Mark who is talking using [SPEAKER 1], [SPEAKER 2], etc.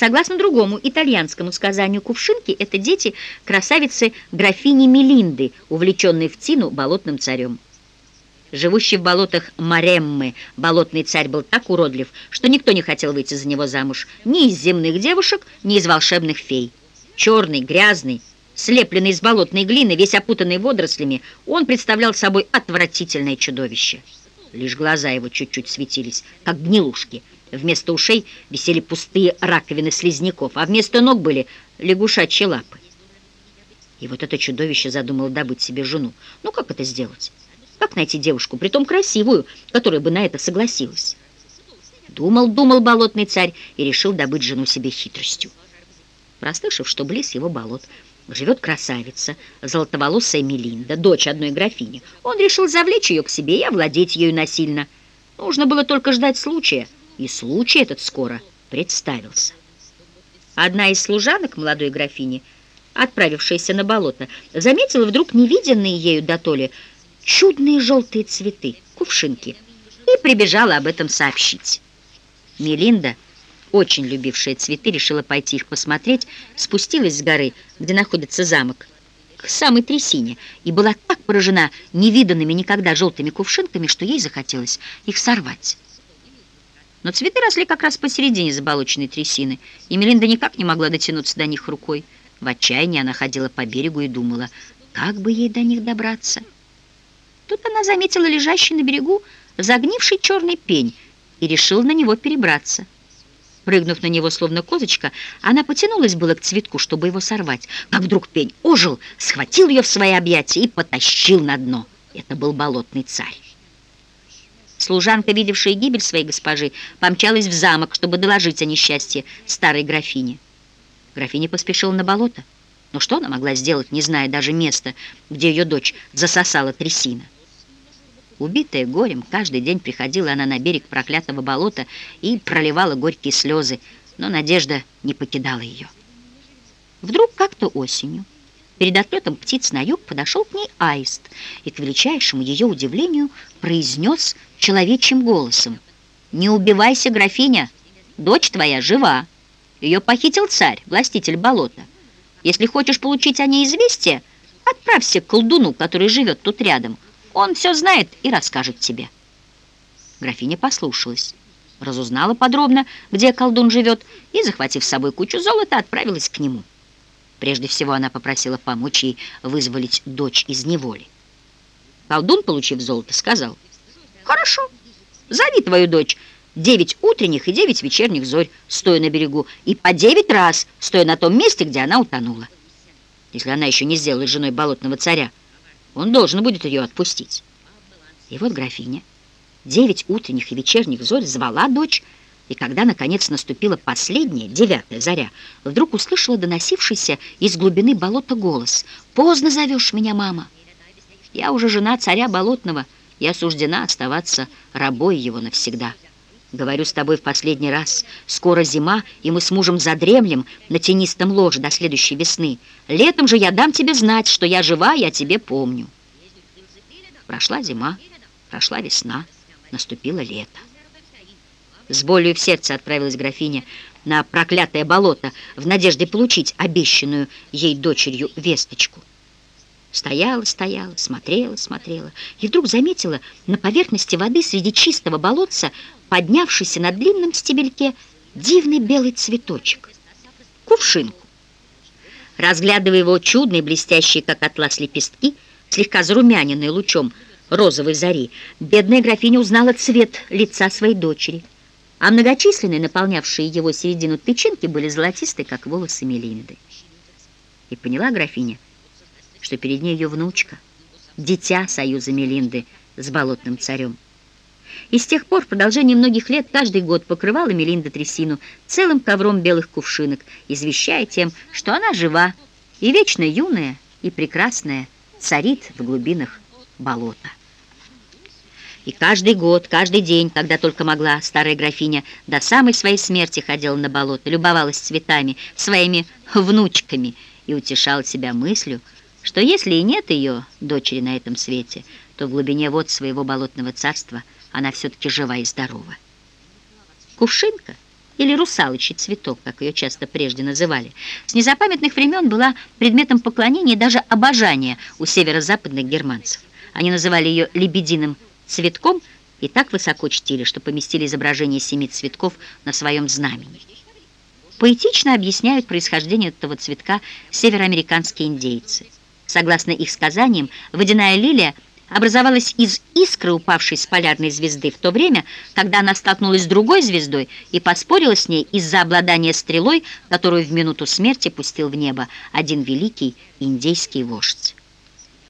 [SPEAKER 1] Согласно другому итальянскому сказанию, кувшинки — это дети красавицы графини Мелинды, увлеченной в Тину болотным царем. Живущий в болотах Мареммы, болотный царь был так уродлив, что никто не хотел выйти за него замуж ни из земных девушек, ни из волшебных фей. Черный, грязный, слепленный из болотной глины, весь опутанный водорослями, он представлял собой отвратительное чудовище. Лишь глаза его чуть-чуть светились, как гнилушки. Вместо ушей висели пустые раковины слизняков, а вместо ног были лягушачьи лапы. И вот это чудовище задумало добыть себе жену. Ну, как это сделать? Как найти девушку, притом красивую, которая бы на это согласилась? Думал, думал болотный царь и решил добыть жену себе хитростью. Прослышав, что близ его болот живет красавица, золотоволосая Мелинда, дочь одной графини, он решил завлечь ее к себе и овладеть ею насильно. Нужно было только ждать случая, и случай этот скоро представился. Одна из служанок молодой графини, отправившаяся на болото, заметила вдруг невиденные ею дотоле чудные желтые цветы, кувшинки, и прибежала об этом сообщить. Мелинда, очень любившая цветы, решила пойти их посмотреть, спустилась с горы, где находится замок, к самой трясине, и была так поражена невиданными никогда желтыми кувшинками, что ей захотелось их сорвать. Но цветы росли как раз посередине заболоченной трясины, и Мелинда никак не могла дотянуться до них рукой. В отчаянии она ходила по берегу и думала, как бы ей до них добраться. Тут она заметила лежащий на берегу загнивший черный пень и решила на него перебраться. Прыгнув на него, словно козочка, она потянулась было к цветку, чтобы его сорвать, как вдруг пень ожил, схватил ее в свои объятия и потащил на дно. Это был болотный царь. Служанка, видевшая гибель своей госпожи, помчалась в замок, чтобы доложить о несчастье старой графине. Графиня поспешила на болото. Но что она могла сделать, не зная даже места, где ее дочь засосала трясина? Убитая горем, каждый день приходила она на берег проклятого болота и проливала горькие слезы, но надежда не покидала ее. Вдруг как-то осенью, перед отлетом птиц на юг, подошел к ней аист и, к величайшему ее удивлению, произнес человечьим голосом, «Не убивайся, графиня, дочь твоя жива. Ее похитил царь, властитель болота. Если хочешь получить о ней известие, отправься к колдуну, который живет тут рядом». Он все знает и расскажет тебе». Графиня послушалась, разузнала подробно, где колдун живет, и, захватив с собой кучу золота, отправилась к нему. Прежде всего она попросила помочь ей вызволить дочь из неволи. Колдун, получив золото, сказал, «Хорошо, зови твою дочь девять утренних и девять вечерних зорь, стоя на берегу, и по девять раз, стоя на том месте, где она утонула. Если она еще не сделала женой болотного царя, он должен будет ее отпустить. И вот графиня девять утренних и вечерних зорь звала дочь, и когда, наконец, наступила последняя, девятая заря, вдруг услышала доносившийся из глубины болота голос. «Поздно зовешь меня, мама! Я уже жена царя болотного и осуждена оставаться рабой его навсегда. Говорю с тобой в последний раз. Скоро зима, и мы с мужем задремлем на тенистом ложе до следующей весны. Летом же я дам тебе знать, что я жива, я тебе помню». Прошла зима, прошла весна, наступило лето. С болью в сердце отправилась графиня на проклятое болото в надежде получить обещанную ей дочерью весточку. Стояла, стояла, смотрела, смотрела, и вдруг заметила на поверхности воды среди чистого болотца, поднявшийся на длинном стебельке, дивный белый цветочек, кувшинку. Разглядывая его чудные, блестящие, как атлас, лепестки, слегка зарумяненные лучом розовой зари, бедная графиня узнала цвет лица своей дочери, а многочисленные, наполнявшие его середину тычинки, были золотистые, как волосы Мелинды. И поняла графиня, что перед ней ее внучка, дитя союза Мелинды с болотным царем. И с тех пор в продолжении многих лет каждый год покрывала Мелинда трясину целым ковром белых кувшинок, извещая тем, что она жива и вечно юная и прекрасная царит в глубинах болота. И каждый год, каждый день, когда только могла, старая графиня до самой своей смерти ходила на болото, любовалась цветами, своими внучками и утешала себя мыслью, что если и нет ее дочери на этом свете, то в глубине вод своего болотного царства она все-таки жива и здорова. Кувшинка или русалочий цветок, как ее часто прежде называли, с незапамятных времен была предметом поклонения и даже обожания у северо-западных германцев. Они называли ее лебединым цветком и так высоко чтили, что поместили изображение семи цветков на своем знамени. Поэтично объясняют происхождение этого цветка североамериканские индейцы. Согласно их сказаниям, водяная лилия образовалась из искры, упавшей с полярной звезды в то время, когда она столкнулась с другой звездой и поспорила с ней из-за обладания стрелой, которую в минуту смерти пустил в небо один великий индейский вождь.